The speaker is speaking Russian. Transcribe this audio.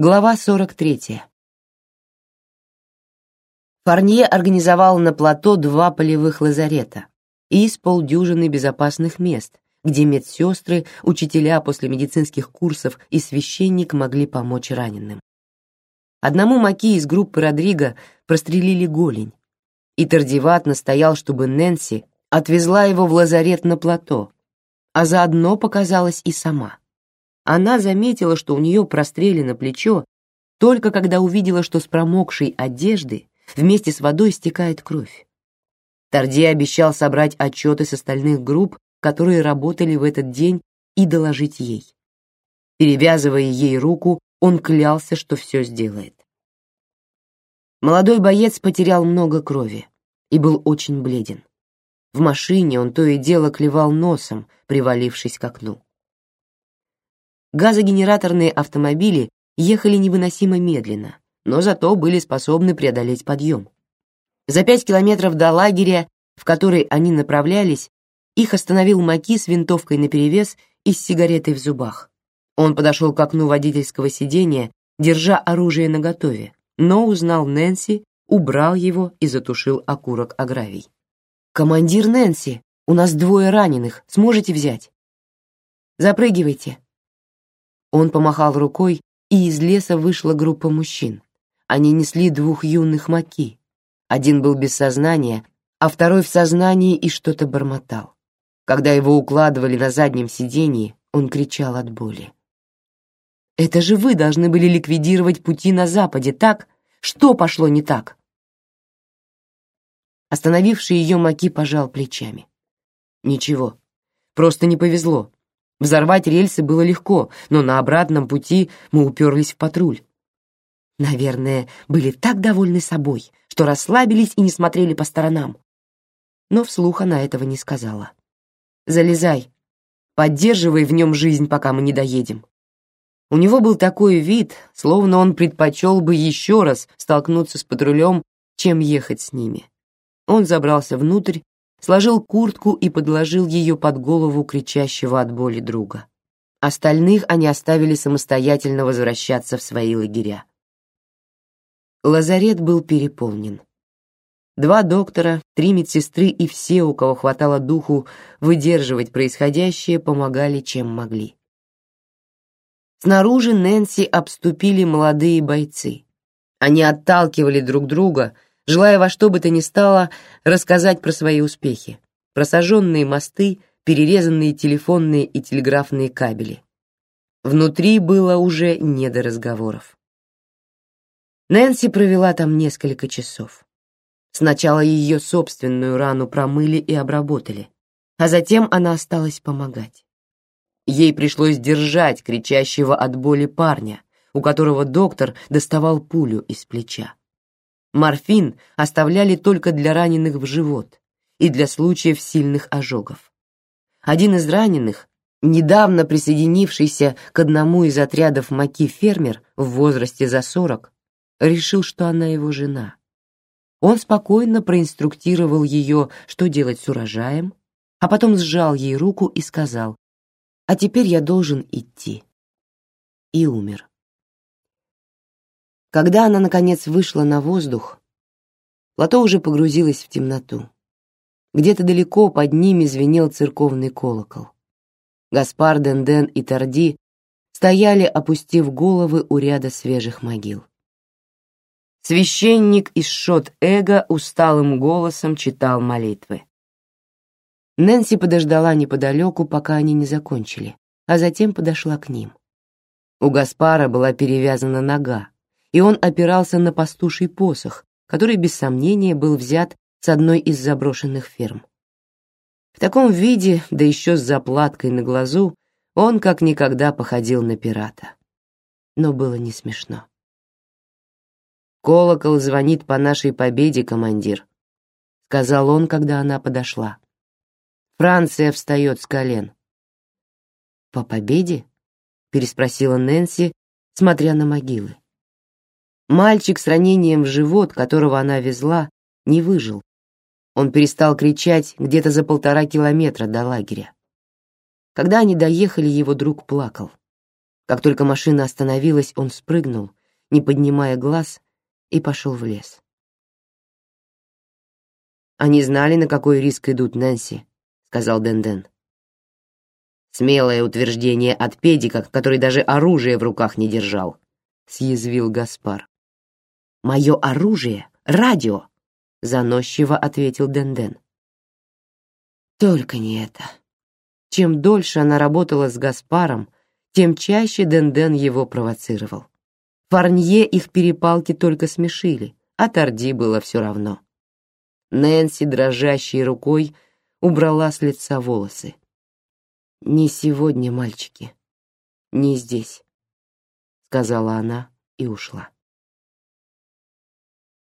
Глава 43. Фарнье организовал на плато два полевых лазарета и с полдюжины безопасных мест, где медсестры, учителя после медицинских курсов и священник могли помочь раненым. Одному Маки из группы Родриго прострелили голень, и Тардиват настоял, чтобы Нэнси отвезла его в лазарет на плато, а заодно показалась и сама. Она заметила, что у нее прострелено плечо, только когда увидела, что с промокшей одежды вместе с водой стекает кровь. Тарди обещал собрать отчеты с остальных групп, которые работали в этот день, и доложить ей. Перевязывая ей руку, он клялся, что все сделает. Молодой боец потерял много крови и был очень бледен. В машине он то и дело клевал носом, привалившись к окну. Газогенераторные автомобили ехали невыносимо медленно, но зато были способны преодолеть подъем. За пять километров до лагеря, в который они направлялись, их остановил Маки с винтовкой наперевес и с сигаретой в зубах. Он подошел к окну водительского сиденья, держа оружие наготове, но узнал Нэнси, убрал его и затушил окурок о гравий. «Командир Нэнси, у нас двое раненых, сможете взять?» «Запрыгивайте», он помахал рукой, и из леса вышла группа мужчин. Они несли двух юных маки. Один был без сознания, а второй в сознании и что-то бормотал. Когда его укладывали на заднем сиденье, он кричал от боли. «Это же вы должны были ликвидировать пути на западе, так? Что пошло не так?» Остановивший ее Маки пожал плечами. «Ничего, просто не повезло. Взорвать рельсы было легко, но на обратном пути мы уперлись в патруль. Наверное, были так довольны собой, что расслабились и не смотрели по сторонам. Но вслух она этого не сказала. «Залезай. Поддерживай в нем жизнь, пока мы не доедем». У него был такой вид, словно он предпочел бы еще раз столкнуться с патрулем, чем ехать с ними. Он забрался внутрь сложил куртку и подложил ее под голову кричащего от боли друга. Остальных они оставили самостоятельно возвращаться в свои лагеря. Лазарет был переполнен. Два доктора, три медсестры и все, у кого хватало духу выдерживать происходящее, помогали, чем могли. Снаружи Нэнси обступили молодые бойцы. Они отталкивали друг друга, желая во что бы то ни стало рассказать про свои успехи, про сожженные мосты, перерезанные телефонные и телеграфные кабели. Внутри было уже не до разговоров. Нэнси провела там несколько часов. Сначала ее собственную рану промыли и обработали, а затем она осталась помогать. Ей пришлось держать кричащего от боли парня, у которого доктор доставал пулю из плеча. Морфин оставляли только для раненых в живот и для случаев сильных ожогов. Один из раненых, недавно присоединившийся к одному из отрядов маки фермер в возрасте за сорок, решил, что она его жена. Он спокойно проинструктировал ее, что делать с урожаем, а потом сжал ей руку и сказал, «А теперь я должен идти». И умер. Когда она, наконец, вышла на воздух, плато уже погрузилось в темноту. Где-то далеко под ними звенел церковный колокол. Гаспар, Денден и Тарди стояли, опустив головы у ряда свежих могил. Священник из Шот-Эго усталым голосом читал молитвы. Нэнси подождала неподалеку, пока они не закончили, а затем подошла к ним. У Гаспара была перевязана нога, и он опирался на пастуший посох, который без сомнения был взят с одной из заброшенных ферм. В таком виде, да еще с заплаткой на глазу, он как никогда походил на пирата. Но было не смешно. «Колокол звонит по нашей победе, командир», — сказал он, когда она подошла. «Франция встает с колен». «По победе?» — переспросила Нэнси, смотря на могилы. Мальчик с ранением в живот, которого она везла, не выжил. Он перестал кричать где-то за полтора километра до лагеря. Когда они доехали, его друг плакал. Как только машина остановилась, он спрыгнул, не поднимая глаз, и пошел в лес. Они знали, на какой риск идут, Нэнси, сказал Денден. Смелое утверждение от педика, который даже оружие в руках не держал, съязвил Гаспар. Мое оружие — радио, заносчиво ответил Денден. Только не это. Чем дольше она работала с Гаспаром, тем чаще Денден его провоцировал. Фарнье их перепалки только смешили, а Тарди было все равно. Нэнси дрожащей рукой убрала с лица волосы. Не сегодня, мальчики, не здесь, сказала она и ушла.